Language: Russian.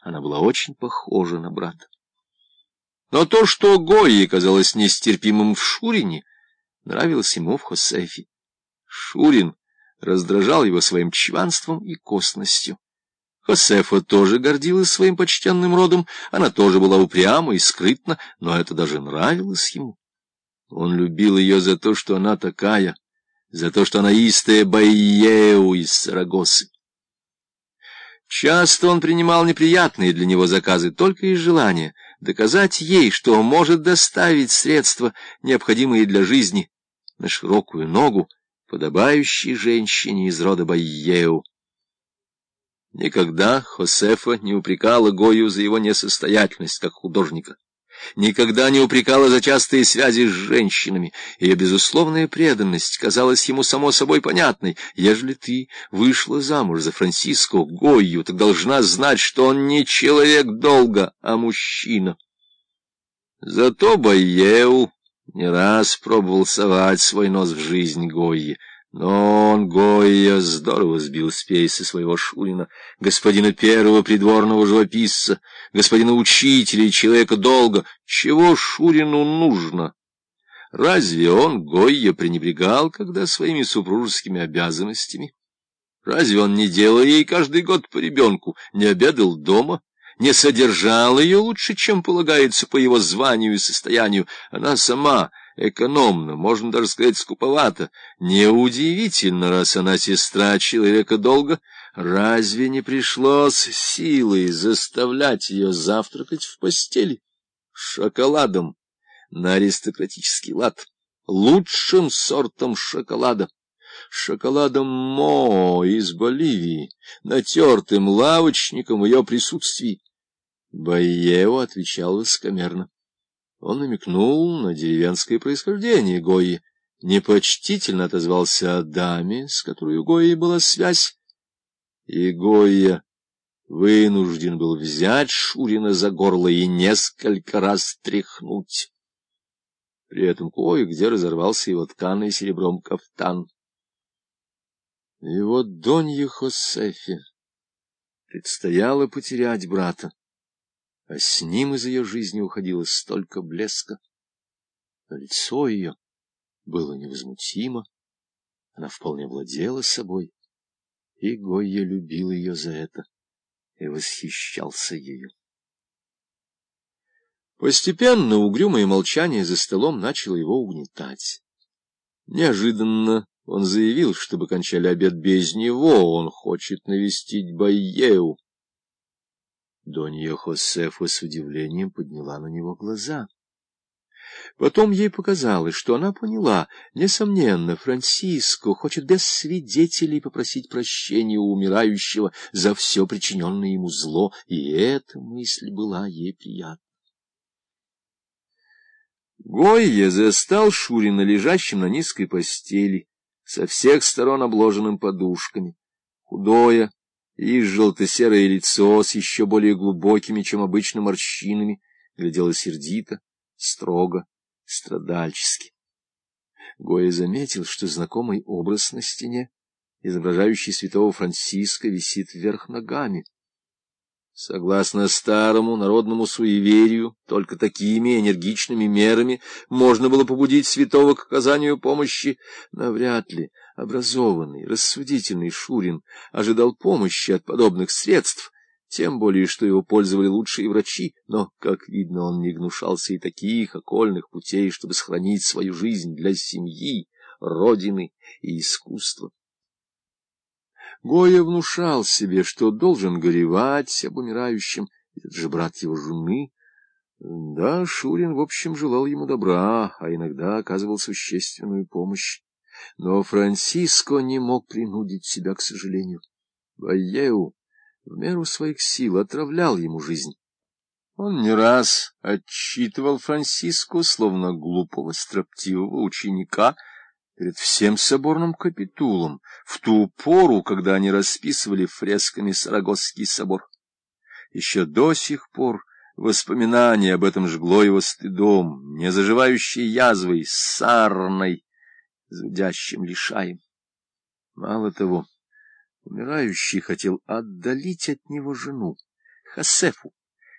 Она была очень похожа на брата. Но то, что Гойе казалось нестерпимым в Шурине, нравилось ему в Хосефе. Шурин раздражал его своим чванством и костностью. Хосефа тоже гордилась своим почтенным родом, она тоже была упряма и скрытна, но это даже нравилось ему. Он любил ее за то, что она такая, за то, что она истая Байеу из Сарагосы. Часто он принимал неприятные для него заказы только из желания доказать ей, что может доставить средства, необходимые для жизни, на широкую ногу, подобающей женщине из рода Байеу. Никогда Хосефа не упрекала Гою за его несостоятельность как художника никогда не упрекала за частые связи с женщинами. Ее безусловная преданность казалась ему само собой понятной. Ежели ты вышла замуж за Франциско Гойю, так должна знать, что он не человек долга, а мужчина. Зато Байеу не раз пробовал совать свой нос в жизнь Гойи. Но он, Гойя, здорово сбил с пейса своего Шурина, господина первого придворного живописца, господина учителя и человека долга. Чего Шурину нужно? Разве он, Гойя, пренебрегал когда своими супружескими обязанностями? Разве он не делал ей каждый год по ребенку, не обедал дома, не содержал ее лучше, чем полагается по его званию и состоянию? Она сама экономно, можно даже сказать скуповато. Неудивительно, раз она сестра человека долго, разве не пришлось силой заставлять ее завтракать в постели? Шоколадом на аристократический лад, лучшим сортом шоколада. Шоколадом Мо из Боливии, натертым лавочником в ее присутствии. Байео отвечал высокомерно. Он намекнул на деревенское происхождение Гои, непочтительно отозвался о даме, с которой у Гои была связь, и Гоя вынужден был взять Шурина за горло и несколько раз тряхнуть. При этом кое-где разорвался его тканый серебром кафтан. И вот Донье Хосефе предстояло потерять брата а с ним из ее жизни уходило столько блеска. Но лицо ее было невозмутимо, она вполне владела собой, и Гойя любил ее за это и восхищался ею. Постепенно угрюмое молчание за столом начало его угнетать. Неожиданно он заявил, чтобы кончали обед без него, он хочет навестить Байеу. Донья Хосефа с удивлением подняла на него глаза. Потом ей показалось, что она поняла, несомненно, Франциско хочет без свидетелей попросить прощения у умирающего за все причиненное ему зло, и эта мысль была ей приятна. Гойя застал Шурина лежащим на низкой постели, со всех сторон обложенным подушками. Худое, и желто-серое лицо с еще более глубокими, чем обычно, морщинами глядело сердито, строго, страдальчески. Гоя заметил, что знакомый образ на стене, изображающий святого Франциска, висит вверх ногами. Согласно старому народному суеверию, только такими энергичными мерами можно было побудить святого к оказанию помощи. Навряд ли образованный, рассудительный Шурин ожидал помощи от подобных средств, тем более, что его пользовали лучшие врачи, но, как видно, он не гнушался и таких окольных путей, чтобы сохранить свою жизнь для семьи, родины и искусства. Гоя внушал себе, что должен горевать об умирающем, этот же брат его жены. Да, Шурин, в общем, желал ему добра, а иногда оказывал существенную помощь. Но Франциско не мог принудить себя, к сожалению. Вайеу в меру своих сил отравлял ему жизнь. Он не раз отчитывал Франциско, словно глупого, строптивого ученика, перед всем соборным капитулом, в ту пору, когда они расписывали фресками Сарагосский собор. Еще до сих пор воспоминание об этом жгло его стыдом, не заживающей язвой, сарной, зудящим лишаем. Мало того, умирающий хотел отдалить от него жену, Хасефу.